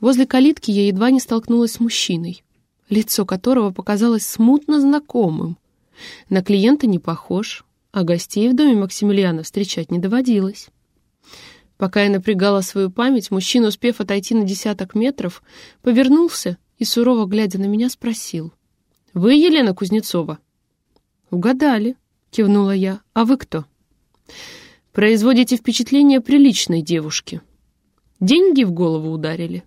Возле калитки я едва не столкнулась с мужчиной, лицо которого показалось смутно знакомым. На клиента не похож, а гостей в доме Максимилиана встречать не доводилось. Пока я напрягала свою память, мужчина, успев отойти на десяток метров, повернулся и, сурово глядя на меня, спросил. «Вы Елена Кузнецова?» «Угадали», — кивнула я. «А вы кто?» «Производите впечатление приличной девушки. Деньги в голову ударили».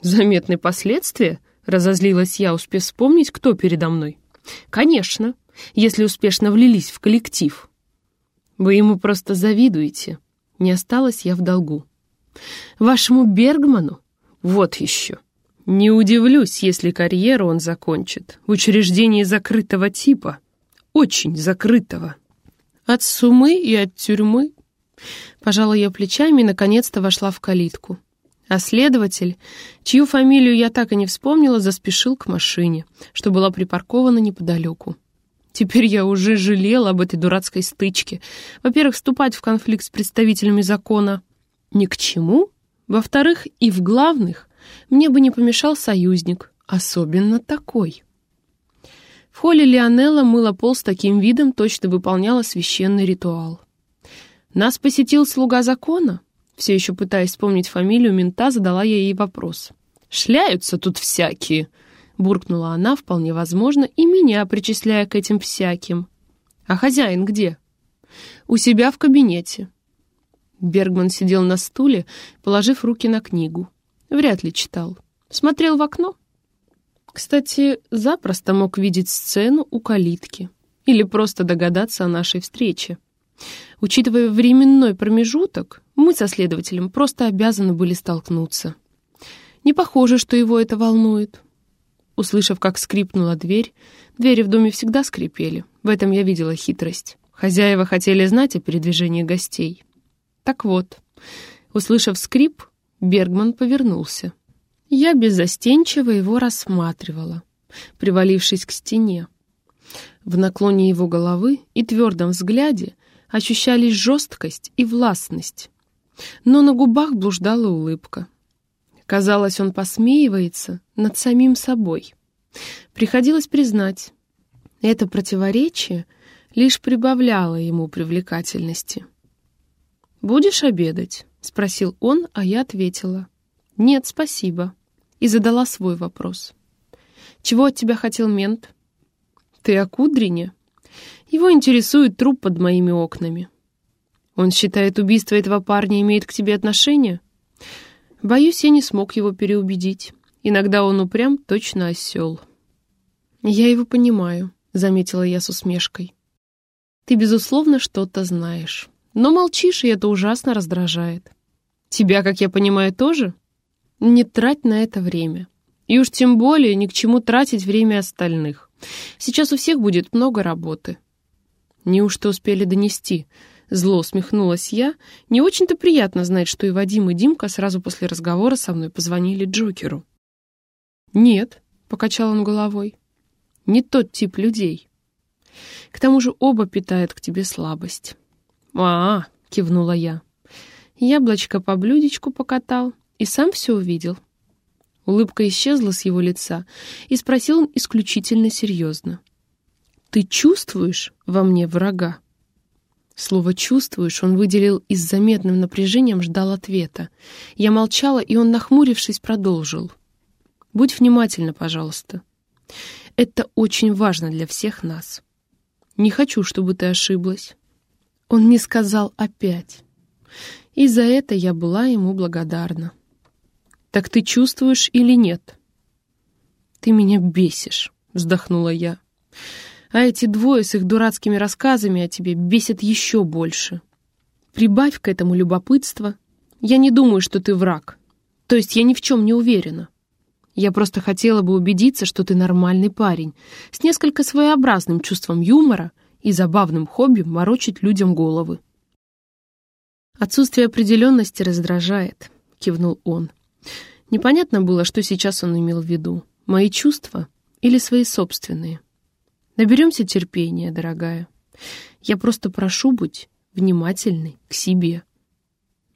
«Заметны последствия?» — разозлилась я, успев вспомнить, кто передо мной. «Конечно, если успешно влились в коллектив. Вы ему просто завидуете. Не осталась я в долгу. Вашему Бергману? Вот еще. Не удивлюсь, если карьеру он закончит в учреждении закрытого типа. Очень закрытого. От сумы и от тюрьмы. Пожала я плечами и наконец-то вошла в калитку. А следователь, чью фамилию я так и не вспомнила, заспешил к машине, что была припаркована неподалеку. Теперь я уже жалела об этой дурацкой стычке. Во-первых, вступать в конфликт с представителями закона ни к чему. Во-вторых, и в главных, мне бы не помешал союзник, особенно такой. В холле Лионелла мыла пол с таким видом, точно выполняла священный ритуал. Нас посетил слуга закона? Все еще пытаясь вспомнить фамилию мента, задала я ей вопрос. «Шляются тут всякие», буркнула она, вполне возможно, и меня причисляя к этим всяким. «А хозяин где?» «У себя в кабинете». Бергман сидел на стуле, положив руки на книгу. Вряд ли читал. Смотрел в окно. Кстати, запросто мог видеть сцену у калитки. Или просто догадаться о нашей встрече. Учитывая временной промежуток, мы со следователем просто обязаны были столкнуться. Не похоже, что его это волнует. Услышав, как скрипнула дверь, двери в доме всегда скрипели. В этом я видела хитрость. Хозяева хотели знать о передвижении гостей. Так вот, услышав скрип, Бергман повернулся. Я беззастенчиво его рассматривала, привалившись к стене. В наклоне его головы и твердом взгляде ощущались жесткость и властность. Но на губах блуждала улыбка. Казалось, он посмеивается над самим собой. Приходилось признать, это противоречие лишь прибавляло ему привлекательности. «Будешь обедать?» — спросил он, а я ответила. «Нет, спасибо». И задала свой вопрос. «Чего от тебя хотел мент?» «Ты о Кудрине?» «Его интересует труп под моими окнами». «Он считает, убийство этого парня имеет к тебе отношение?» Боюсь, я не смог его переубедить. Иногда он упрям точно осел. «Я его понимаю», — заметила я с усмешкой. «Ты, безусловно, что-то знаешь. Но молчишь, и это ужасно раздражает. Тебя, как я понимаю, тоже? Не трать на это время. И уж тем более ни к чему тратить время остальных. Сейчас у всех будет много работы». Неужто успели донести?» Зло усмехнулась я. Не очень-то приятно знать, что и Вадим, и Димка сразу после разговора со мной позвонили Джокеру. «Нет», — покачал он головой, — «не тот тип людей. К тому же оба питают к тебе слабость». «А-а», — кивнула я. Яблочко по блюдечку покатал и сам все увидел. Улыбка исчезла с его лица, и спросил он исключительно серьезно. «Ты чувствуешь во мне врага?» Слово «чувствуешь» он выделил и с заметным напряжением ждал ответа. Я молчала, и он, нахмурившись, продолжил. «Будь внимательна, пожалуйста. Это очень важно для всех нас. Не хочу, чтобы ты ошиблась». Он не сказал опять. И за это я была ему благодарна. «Так ты чувствуешь или нет?» «Ты меня бесишь», — вздохнула я. А эти двое с их дурацкими рассказами о тебе бесят еще больше. Прибавь к этому любопытство. Я не думаю, что ты враг. То есть я ни в чем не уверена. Я просто хотела бы убедиться, что ты нормальный парень, с несколько своеобразным чувством юмора и забавным хобби морочить людям головы. «Отсутствие определенности раздражает», — кивнул он. Непонятно было, что сейчас он имел в виду. Мои чувства или свои собственные. Наберемся терпения, дорогая. Я просто прошу быть внимательной к себе.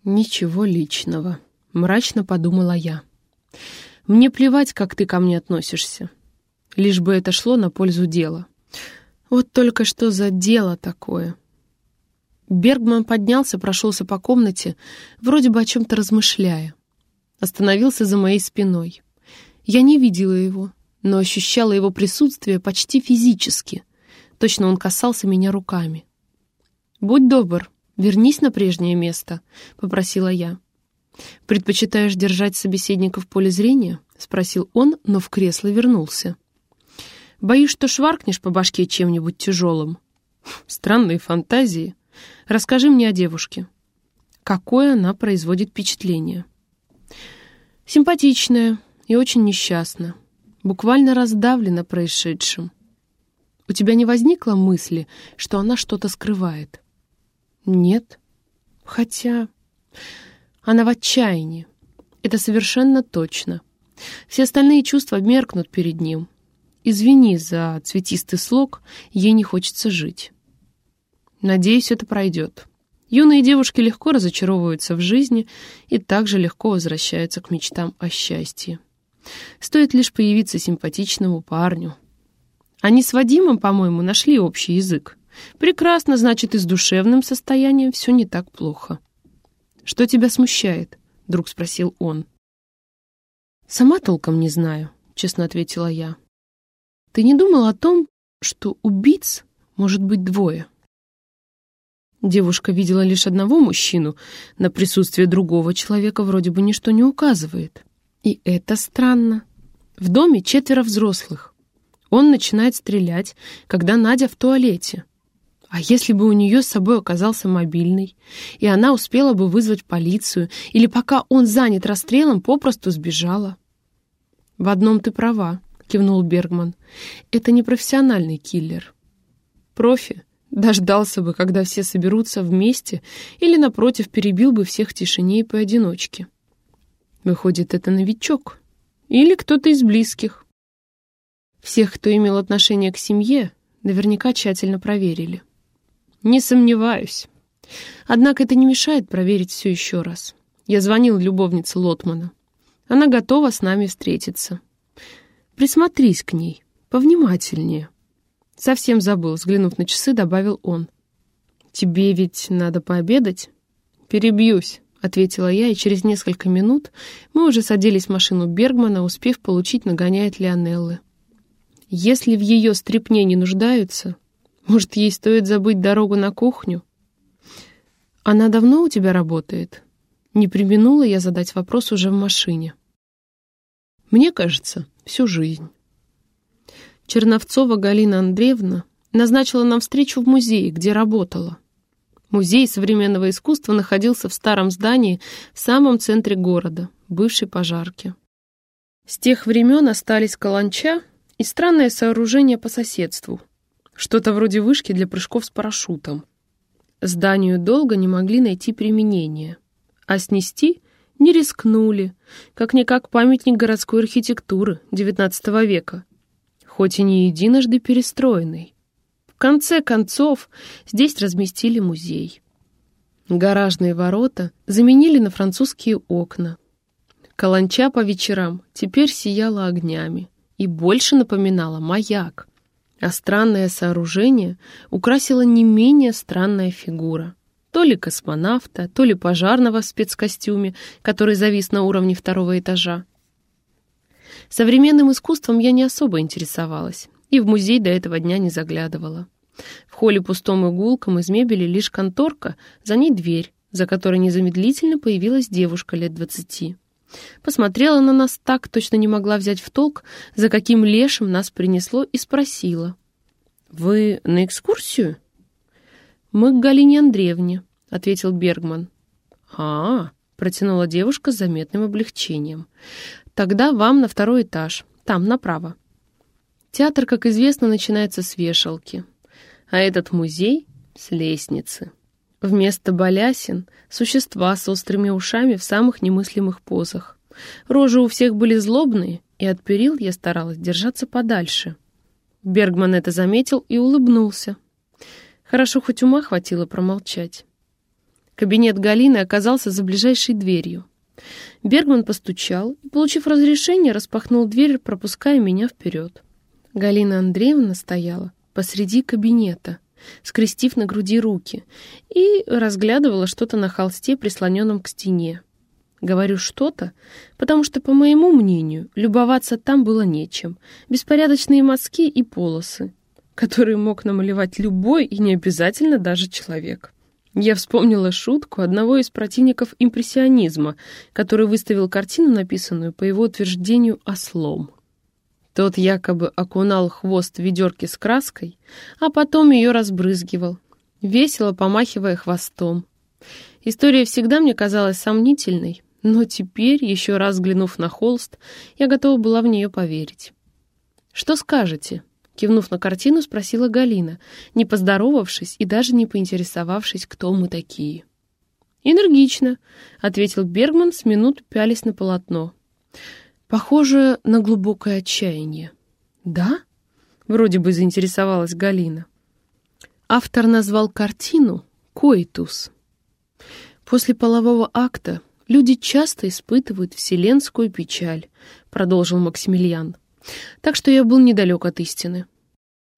Ничего личного, Мрачно подумала я. Мне плевать, как ты ко мне относишься. Лишь бы это шло на пользу дела. Вот только что за дело такое. Бергман поднялся, прошелся по комнате, вроде бы о чем-то размышляя. Остановился за моей спиной. Я не видела его, но ощущала его присутствие почти физически. Точно он касался меня руками. «Будь добр, вернись на прежнее место», — попросила я. «Предпочитаешь держать собеседника в поле зрения?» — спросил он, но в кресло вернулся. «Боюсь, что шваркнешь по башке чем-нибудь тяжелым». «Странные фантазии. Расскажи мне о девушке. Какое она производит впечатление?» «Симпатичная и очень несчастна. Буквально раздавлена происшедшим. У тебя не возникло мысли, что она что-то скрывает?» «Нет. Хотя...» Она в отчаянии. Это совершенно точно. Все остальные чувства меркнут перед ним. Извини за цветистый слог, ей не хочется жить. Надеюсь, это пройдет. Юные девушки легко разочаровываются в жизни и также легко возвращаются к мечтам о счастье. Стоит лишь появиться симпатичному парню. Они с Вадимом, по-моему, нашли общий язык. Прекрасно, значит, и с душевным состоянием все не так плохо. «Что тебя смущает?» — вдруг спросил он. «Сама толком не знаю», — честно ответила я. «Ты не думал о том, что убийц может быть двое?» Девушка видела лишь одного мужчину, на присутствие другого человека вроде бы ничто не указывает. И это странно. В доме четверо взрослых. Он начинает стрелять, когда Надя в туалете. А если бы у нее с собой оказался мобильный, и она успела бы вызвать полицию, или пока он занят расстрелом, попросту сбежала? «В одном ты права», — кивнул Бергман. «Это не профессиональный киллер. Профи дождался бы, когда все соберутся вместе, или, напротив, перебил бы всех в тишине и поодиночке. Выходит, это новичок. Или кто-то из близких. Всех, кто имел отношение к семье, наверняка тщательно проверили. Не сомневаюсь. Однако это не мешает проверить все еще раз. Я звонил любовнице Лотмана. Она готова с нами встретиться. Присмотрись к ней, повнимательнее. Совсем забыл, взглянув на часы, добавил он. Тебе ведь надо пообедать? Перебьюсь, ответила я, и через несколько минут мы уже садились в машину Бергмана, успев получить нагоняя от Лионеллы. Если в ее стрипне не нуждаются, может, ей стоит забыть дорогу на кухню? Она давно у тебя работает? Не применула я задать вопрос уже в машине. Мне кажется, всю жизнь. Черновцова Галина Андреевна назначила нам встречу в музее, где работала. Музей современного искусства находился в старом здании в самом центре города, бывшей пожарке. С тех времен остались каланча и странное сооружение по соседству — что-то вроде вышки для прыжков с парашютом. Зданию долго не могли найти применение, а снести не рискнули, как-никак памятник городской архитектуры XIX века, хоть и не единожды перестроенный. Конце концов, здесь разместили музей. Гаражные ворота заменили на французские окна. Каланча по вечерам теперь сияла огнями и больше напоминала маяк а странное сооружение украсила не менее странная фигура. То ли космонавта, то ли пожарного в спецкостюме, который завис на уровне второго этажа. Современным искусством я не особо интересовалась и в музей до этого дня не заглядывала. В холле пустом и гулком из мебели лишь конторка, за ней дверь, за которой незамедлительно появилась девушка лет двадцати. Посмотрела на нас так, точно не могла взять в толк, за каким лешим нас принесло, и спросила. «Вы на экскурсию?» «Мы к Галине Андреевне», — ответил Бергман. «А, -а — протянула девушка с заметным облегчением. «Тогда вам на второй этаж, там, направо». Театр, как известно, начинается с вешалки, а этот музей — с лестницы. Вместо балясин — существа с острыми ушами в самых немыслимых позах. Рожи у всех были злобные, и от перил я старалась держаться подальше. Бергман это заметил и улыбнулся. Хорошо, хоть ума хватило промолчать. Кабинет Галины оказался за ближайшей дверью. Бергман постучал и, получив разрешение, распахнул дверь, пропуская меня вперед. Галина Андреевна стояла посреди кабинета, скрестив на груди руки, и разглядывала что-то на холсте, прислоненном к стене. Говорю «что-то», потому что, по моему мнению, любоваться там было нечем. Беспорядочные мазки и полосы, которые мог намалевать любой и не обязательно даже человек. Я вспомнила шутку одного из противников импрессионизма, который выставил картину, написанную, по его утверждению, ослом. Тот якобы окунал хвост в ведерке с краской, а потом ее разбрызгивал, весело помахивая хвостом. История всегда мне казалась сомнительной, но теперь, еще раз взглянув на холст, я готова была в нее поверить. «Что скажете?» Кивнув на картину, спросила Галина, не поздоровавшись и даже не поинтересовавшись, кто мы такие. «Энергично», — ответил Бергман, с минут пялись на полотно. «Похоже на глубокое отчаяние». «Да?» — вроде бы заинтересовалась Галина. Автор назвал картину «Коитус». После полового акта люди часто испытывают вселенскую печаль, продолжил Максимилиан. Так что я был недалек от истины.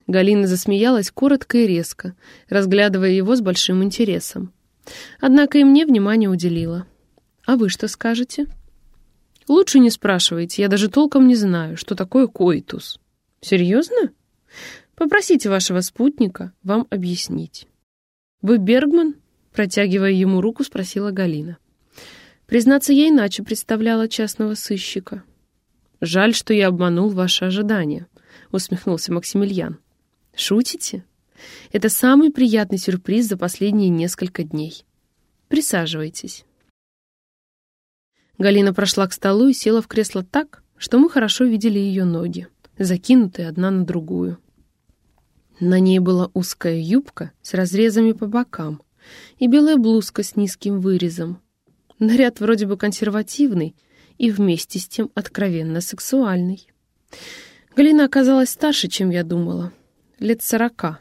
Галина засмеялась коротко и резко, разглядывая его с большим интересом. Однако и мне внимание уделила. «А вы что скажете?» «Лучше не спрашивайте, я даже толком не знаю, что такое коитус». «Серьезно?» «Попросите вашего спутника вам объяснить». «Вы Бергман?» Протягивая ему руку, спросила Галина. Признаться, я иначе представляла частного сыщика. «Жаль, что я обманул ваши ожидания», — усмехнулся Максимилиан. «Шутите? Это самый приятный сюрприз за последние несколько дней. Присаживайтесь». Галина прошла к столу и села в кресло так, что мы хорошо видели ее ноги, закинутые одна на другую. На ней была узкая юбка с разрезами по бокам и белая блузка с низким вырезом. Наряд вроде бы консервативный, и вместе с тем откровенно сексуальный. Галина оказалась старше, чем я думала, лет сорока,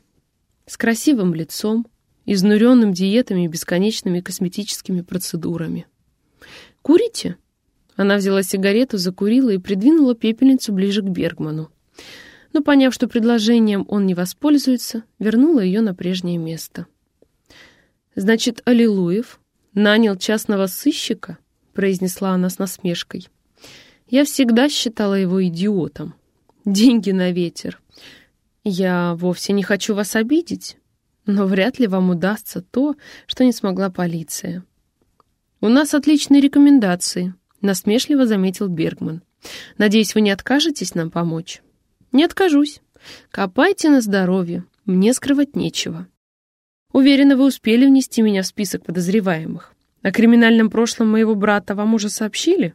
с красивым лицом, изнуренным диетами и бесконечными косметическими процедурами. «Курите?» Она взяла сигарету, закурила и придвинула пепельницу ближе к Бергману. Но, поняв, что предложением он не воспользуется, вернула ее на прежнее место. «Значит, Аллилуев нанял частного сыщика?» произнесла она с насмешкой. Я всегда считала его идиотом. Деньги на ветер. Я вовсе не хочу вас обидеть, но вряд ли вам удастся то, что не смогла полиция. У нас отличные рекомендации, насмешливо заметил Бергман. Надеюсь, вы не откажетесь нам помочь? Не откажусь. Копайте на здоровье, мне скрывать нечего. Уверена, вы успели внести меня в список подозреваемых. О криминальном прошлом моего брата вам уже сообщили?»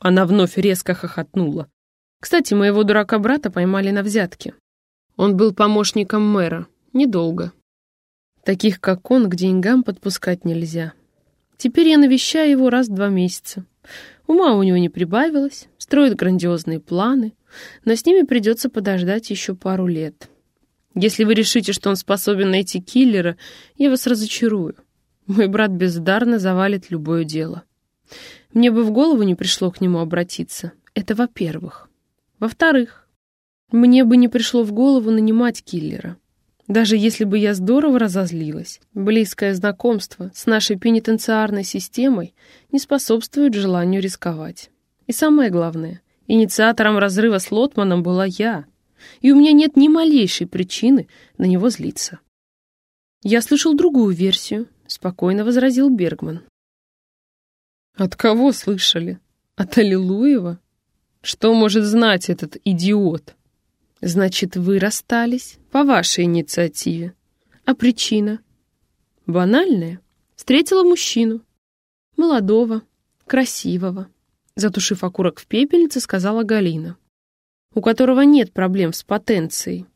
Она вновь резко хохотнула. «Кстати, моего дурака-брата поймали на взятке. Он был помощником мэра. Недолго. Таких, как он, к деньгам подпускать нельзя. Теперь я навещаю его раз в два месяца. Ума у него не прибавилось, строит грандиозные планы, но с ними придется подождать еще пару лет. Если вы решите, что он способен найти киллера, я вас разочарую. Мой брат бездарно завалит любое дело. Мне бы в голову не пришло к нему обратиться. Это во-первых. Во-вторых, мне бы не пришло в голову нанимать киллера. Даже если бы я здорово разозлилась, близкое знакомство с нашей пенитенциарной системой не способствует желанию рисковать. И самое главное, инициатором разрыва с Лотманом была я, и у меня нет ни малейшей причины на него злиться. Я слышал другую версию, — спокойно возразил Бергман. «От кого слышали? От Аллилуева? Что может знать этот идиот?» «Значит, вы расстались по вашей инициативе. А причина?» «Банальная. Встретила мужчину. Молодого, красивого». Затушив окурок в пепельнице, сказала Галина. «У которого нет проблем с потенцией.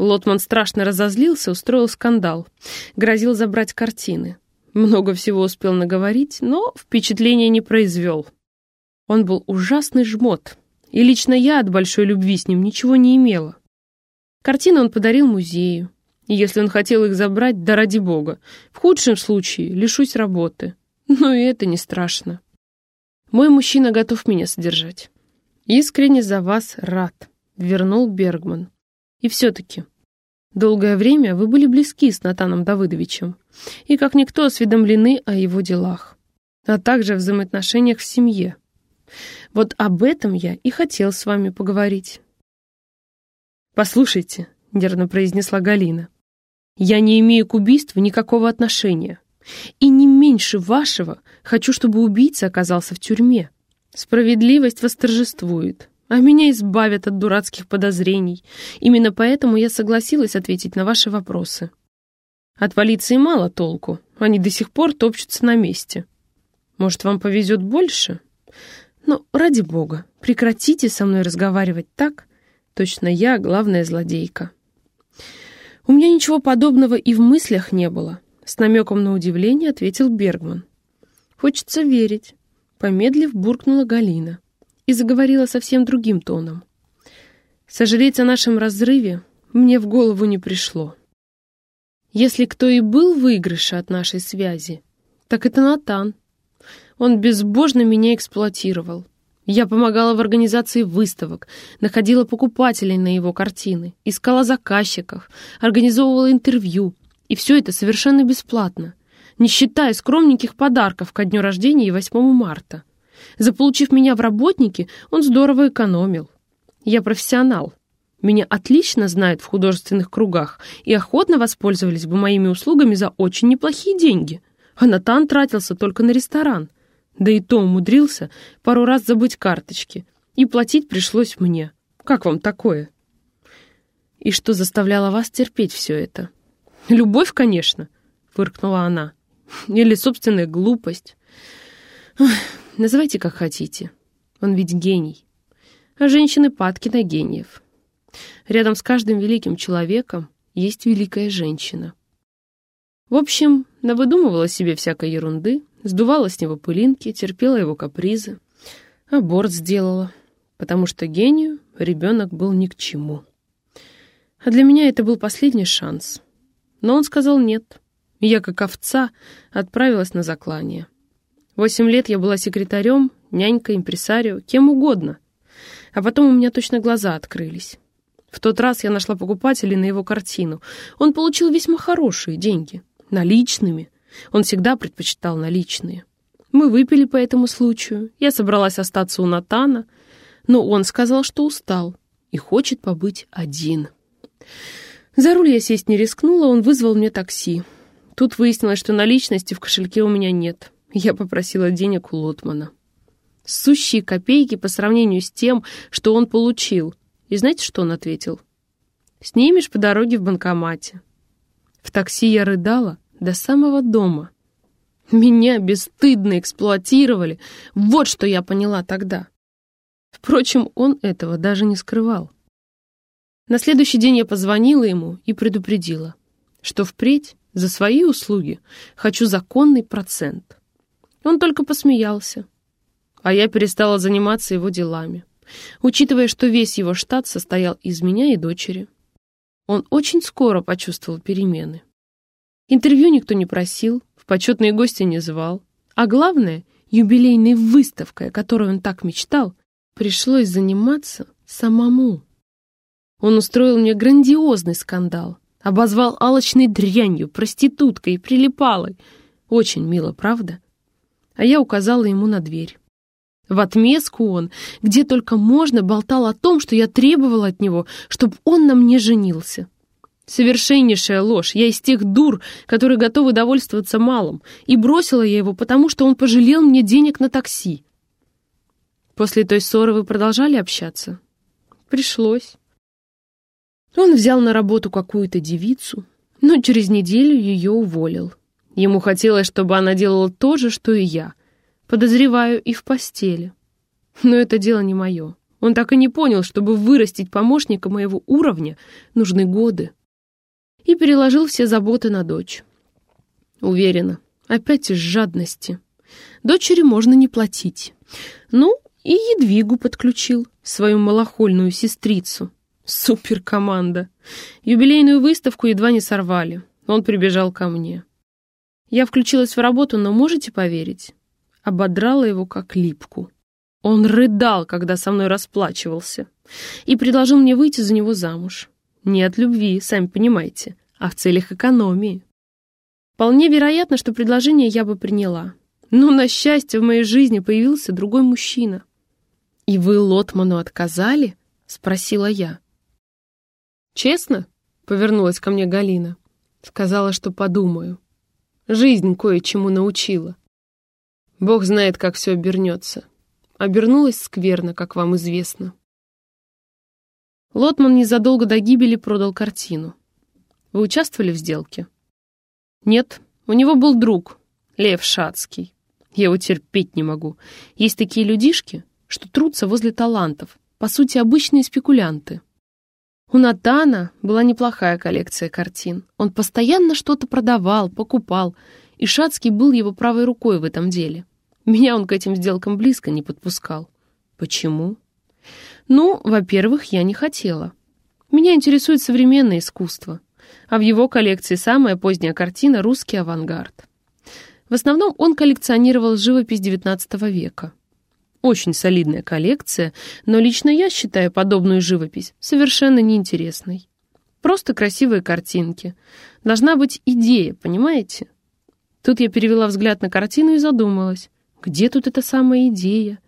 Лотман страшно разозлился, устроил скандал. Грозил забрать картины. Много всего успел наговорить, но впечатления не произвел. Он был ужасный жмот, и лично я от большой любви с ним ничего не имела. Картины он подарил музею, и если он хотел их забрать, да ради бога, в худшем случае лишусь работы. Но и это не страшно. Мой мужчина готов меня содержать. Искренне за вас рад, вернул Бергман. И все-таки, долгое время вы были близки с Натаном Давыдовичем и как никто осведомлены о его делах, а также взаимоотношениях в семье. Вот об этом я и хотел с вами поговорить. «Послушайте», — нервно произнесла Галина, «я не имею к убийству никакого отношения, и не меньше вашего хочу, чтобы убийца оказался в тюрьме. Справедливость восторжествует, а меня избавят от дурацких подозрений. Именно поэтому я согласилась ответить на ваши вопросы. От полиции мало толку, они до сих пор топчутся на месте. Может, вам повезет больше?» Но, ради бога, прекратите со мной разговаривать так, точно я главная злодейка. У меня ничего подобного и в мыслях не было, с намеком на удивление ответил Бергман. Хочется верить, помедлив, буркнула Галина и заговорила совсем другим тоном. Сожалеть о нашем разрыве мне в голову не пришло. Если кто и был в выигрыше от нашей связи, так это Натан. Он безбожно меня эксплуатировал. Я помогала в организации выставок, находила покупателей на его картины, искала заказчиков, организовывала интервью. И все это совершенно бесплатно, не считая скромненьких подарков ко дню рождения и 8 марта. Заполучив меня в работники, он здорово экономил. Я профессионал. Меня отлично знают в художественных кругах и охотно воспользовались бы моими услугами за очень неплохие деньги. А Натан тратился только на ресторан — да и то умудрился пару раз забыть карточки. И платить пришлось мне. Как вам такое? И что заставляло вас терпеть все это? Любовь, конечно, фыркнула она. Или собственная глупость. Ой, называйте как хотите. Он ведь гений. А женщины падки на гениев. Рядом с каждым великим человеком есть великая женщина. В общем, навыдумывала себе всякой ерунды, Сдувала с него пылинки, терпела его капризы. Аборт сделала, потому что гению ребенок был ни к чему. А для меня это был последний шанс. Но он сказал нет. И я, как овца, отправилась на заклание. Восемь лет я была секретарем, нянькой, импресарио, кем угодно. А потом у меня точно глаза открылись. В тот раз я нашла покупателей на его картину. Он получил весьма хорошие деньги, наличными — он всегда предпочитал наличные. Мы выпили по этому случаю. Я собралась остаться у Натана, но он сказал, что устал и хочет побыть один. За руль я сесть не рискнула, он вызвал мне такси. Тут выяснилось, что наличности в кошельке у меня нет. Я попросила денег у Лотмана. Сущие копейки по сравнению с тем, что он получил. И знаете, что он ответил? «Снимешь по дороге в банкомате». В такси я рыдала, до самого дома. Меня бесстыдно эксплуатировали. Вот что я поняла тогда. Впрочем, он этого даже не скрывал. На следующий день я позвонила ему и предупредила, что впредь за свои услуги хочу законный процент. Он только посмеялся, а я перестала заниматься его делами, учитывая, что весь его штат состоял из меня и дочери. Он очень скоро почувствовал перемены. Интервью никто не просил, в почетные гости не звал. А главное, юбилейной выставкой, о которой он так мечтал, пришлось заниматься самому. Он устроил мне грандиозный скандал, обозвал алочной дрянью, проституткой и прилипалой. Очень мило, правда? А я указала ему на дверь. В отместку он, где только можно, болтал о том, что я требовала от него, чтобы он на мне женился. Совершеннейшая ложь. Я из тех дур, которые готовы довольствоваться малым. И бросила я его, потому что он пожалел мне денег на такси. После той ссоры вы продолжали общаться? Пришлось. Он взял на работу какую-то девицу, но через неделю ее уволил. Ему хотелось, чтобы она делала то же, что и я. Подозреваю, и в постели. Но это дело не мое. Он так и не понял, чтобы вырастить помощника моего уровня, нужны годы и переложил все заботы на дочь. Уверена, опять из жадности. Дочери можно не платить. Ну, и Едвигу подключил, свою малохольную сестрицу. Суперкоманда. Юбилейную выставку едва не сорвали. Он прибежал ко мне. Я включилась в работу, но можете поверить? Ободрала его как липку. Он рыдал, когда со мной расплачивался, и предложил мне выйти за него замуж. Не от любви, сами понимаете, а в целях экономии. Вполне вероятно, что предложение я бы приняла. Но, на счастье, в моей жизни появился другой мужчина. «И вы Лотману отказали?» — спросила я. «Честно?» — повернулась ко мне Галина. Сказала, что подумаю. Жизнь кое-чему научила. Бог знает, как все обернется. Обернулась скверно, как вам известно. Лотман незадолго до гибели продал картину. Вы участвовали в сделке? Нет, у него был друг, Лев Шацкий. Я его терпеть не могу. Есть такие людишки, что трутся возле талантов, по сути, обычные спекулянты. У Натана была неплохая коллекция картин. Он постоянно что-то продавал, покупал, и Шацкий был его правой рукой в этом деле. Меня он к этим сделкам близко не подпускал. Почему? Ну, во-первых, я не хотела. Меня интересует современное искусство, а в его коллекции самая поздняя картина — русский авангард. В основном он коллекционировал живопись XIX века. Очень солидная коллекция, но лично я считаю подобную живопись совершенно неинтересной. Просто красивые картинки. Должна быть идея, понимаете? Тут я перевела взгляд на картину и задумалась. Где тут эта самая идея?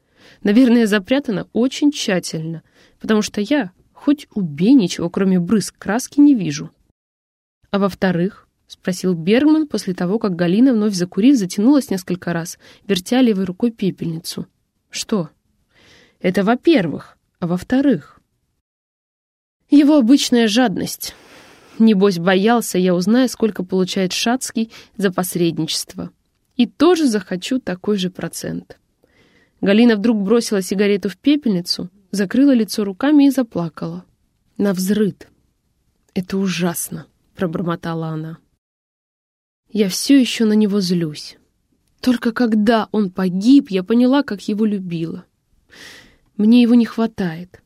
Наверное, запрятана очень тщательно, потому что я, хоть убей, ничего кроме брызг краски не вижу. А во-вторых, — спросил Бергман после того, как Галина, вновь закурив, затянулась несколько раз, вертя левой рукой пепельницу. Что? Это во-первых. А во-вторых? Его обычная жадность. Небось, боялся, я узнаю, сколько получает Шацкий за посредничество. И тоже захочу такой же процент. Галина вдруг бросила сигарету в пепельницу, закрыла лицо руками и заплакала. На взрыд. «Это ужасно», — пробормотала она. «Я все еще на него злюсь». Только когда он погиб, я поняла, как его любила. Мне его не хватает.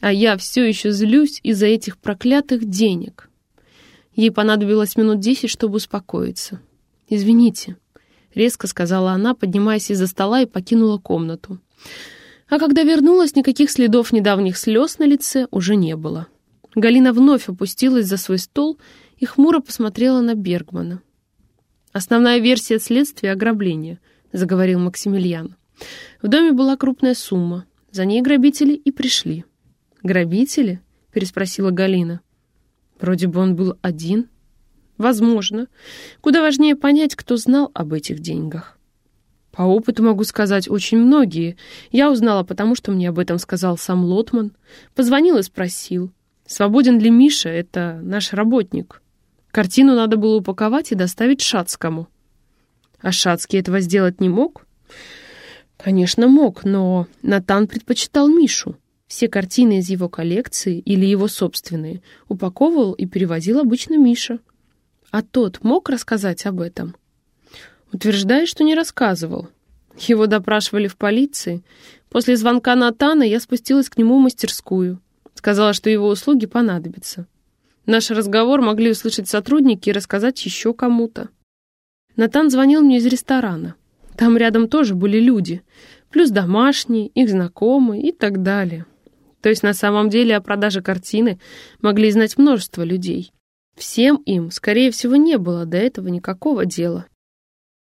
А я все еще злюсь из-за этих проклятых денег. Ей понадобилось минут десять, чтобы успокоиться. «Извините», — резко сказала она, поднимаясь из-за стола и покинула комнату. А когда вернулась, никаких следов недавних слез на лице уже не было. Галина вновь опустилась за свой стол и хмуро посмотрела на Бергмана. «Основная версия следствия — ограбление», — заговорил Максимилиан. «В доме была крупная сумма. За ней грабители и пришли». «Грабители?» — переспросила Галина. «Вроде бы он был один». «Возможно. Куда важнее понять, кто знал об этих деньгах». «По опыту могу сказать, очень многие. Я узнала, потому что мне об этом сказал сам Лотман. Позвонил и спросил, свободен ли Миша, это наш работник». Картину надо было упаковать и доставить Шацкому. А Шацкий этого сделать не мог? Конечно, мог, но Натан предпочитал Мишу. Все картины из его коллекции или его собственные упаковывал и перевозил обычно Миша. А тот мог рассказать об этом? Утверждает, что не рассказывал. Его допрашивали в полиции. После звонка Натана я спустилась к нему в мастерскую. Сказала, что его услуги понадобятся. Наш разговор могли услышать сотрудники и рассказать еще кому-то. Натан звонил мне из ресторана. Там рядом тоже были люди, плюс домашние, их знакомые и так далее. То есть на самом деле о продаже картины могли знать множество людей. Всем им, скорее всего, не было до этого никакого дела.